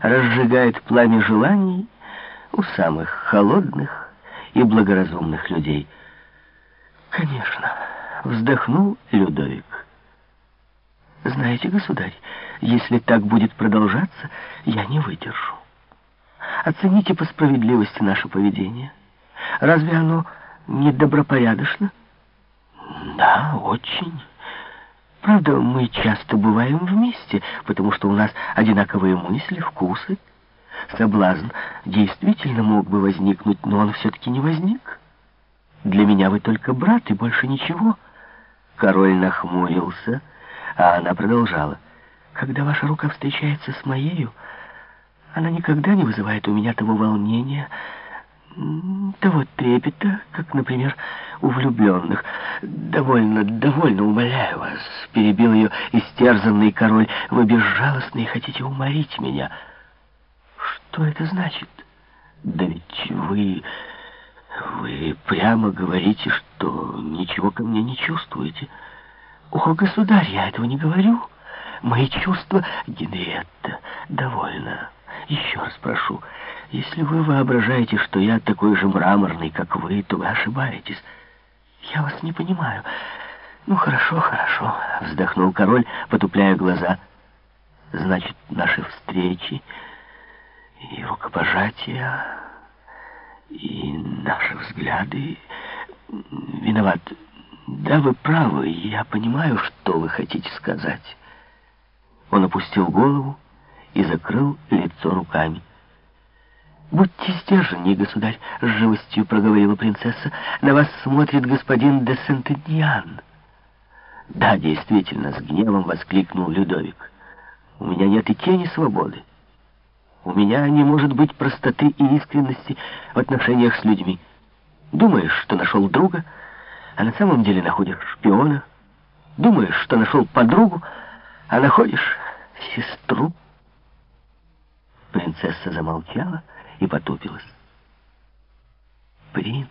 разжигает пламя желаний у самых холодных и благоразумных людей. Конечно, вздохнул Людовик. Знаете, государь, если так будет продолжаться, я не выдержу. Оцените по справедливости наше поведение. Разве оно не добропорядочно? Да, очень. Правда, мы часто бываем вместе, потому что у нас одинаковые мысли, вкусы. Соблазн действительно мог бы возникнуть, но он все-таки не возник. Для меня вы только брат и больше ничего. Король нахмурился, а она продолжала. Когда ваша рука встречается с моею, она никогда не вызывает у меня того волнения, того трепета, как, например, у влюбленных. «Довольно, довольно, умоляю вас», — перебил ее истерзанный король. «Вы безжалостны и хотите уморить меня». «Что это значит?» «Да ведь вы... вы прямо говорите, что ничего ко мне не чувствуете». «О, государь, я этого не говорю. Мои чувства...» «Генриетта, довольно. Еще раз прошу». Если вы воображаете, что я такой же мраморный, как вы, то вы ошибаетесь. Я вас не понимаю. Ну, хорошо, хорошо, вздохнул король, потупляя глаза. Значит, наши встречи и рукопожатия, и наши взгляды... Виноват. Да, вы правы, я понимаю, что вы хотите сказать. Он опустил голову и закрыл лицо руками. «Будьте сдержаннее, государь», — с живостью проговорила принцесса. «На вас смотрит господин де Сентеньян». «Да, действительно», — с гневом воскликнул Людовик. «У меня нет и тени свободы. У меня не может быть простоты и искренности в отношениях с людьми. Думаешь, что нашел друга, а на самом деле находишь шпиона. Думаешь, что нашел подругу, а находишь сестру». Принцесса замолчала, — и потупилась. «Принц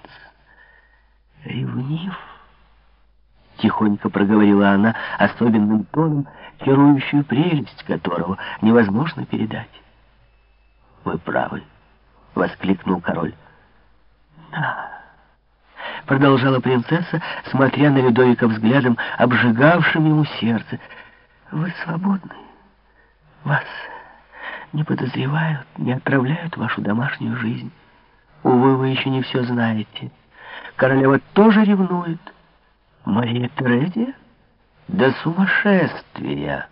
ревнив?» Тихонько проговорила она особенным тоном, чарующую прелесть которого невозможно передать. «Вы правы», — воскликнул король. «Да», — продолжала принцесса, смотря на Людовика взглядом, обжигавшим ему сердце. «Вы свободны. Вас не подозревают, не отравляют вашу домашнюю жизнь. Увы, вы еще не все знаете. Королева тоже ревнует. Мария Терезия? До сумасшествия.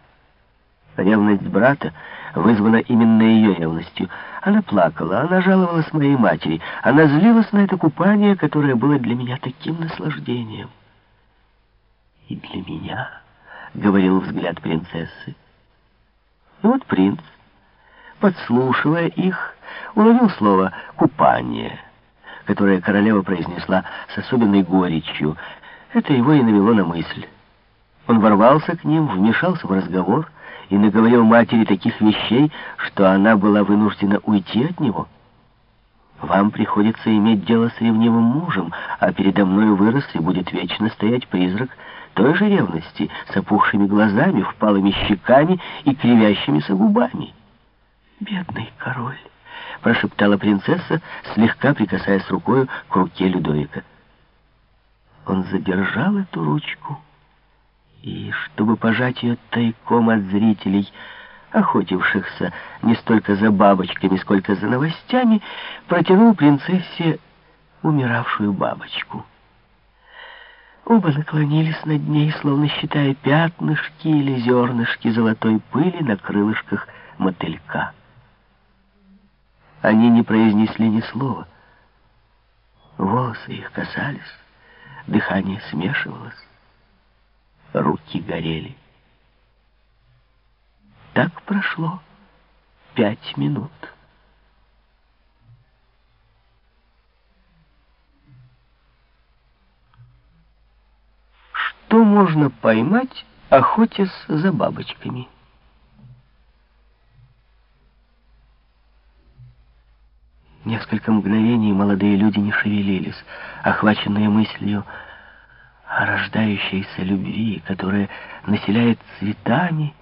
Ревность брата вызвана именно ее ревностью. Она плакала, она жаловалась моей матери, она злилась на это купание, которое было для меня таким наслаждением. И для меня, — говорил взгляд принцессы. И вот принц подслушивая их, уловил слово «купание», которое королева произнесла с особенной горечью. Это его и навело на мысль. Он ворвался к ним, вмешался в разговор и наговорил матери таких вещей, что она была вынуждена уйти от него. Вам приходится иметь дело с ревнивым мужем, а передо мной вырос и будет вечно стоять призрак той же ревности, с опухшими глазами, впалыми щеками и кривящимися губами. «Бедный король!» — прошептала принцесса, слегка прикасаясь рукой к руке Людовика. Он задержал эту ручку и, чтобы пожать ее тайком от зрителей, охотившихся не столько за бабочками, сколько за новостями, протянул принцессе умиравшую бабочку. Оба наклонились над ней, словно считая пятнышки или зернышки золотой пыли на крылышках мотылька. Они не произнесли ни слова. Волосы их касались, дыхание смешивалось, руки горели. Так прошло пять минут. Что можно поймать, охотясь за бабочками? Несколько мгновений молодые люди не шевелились, охваченные мыслью о рождающейся любви, которая населяет цветами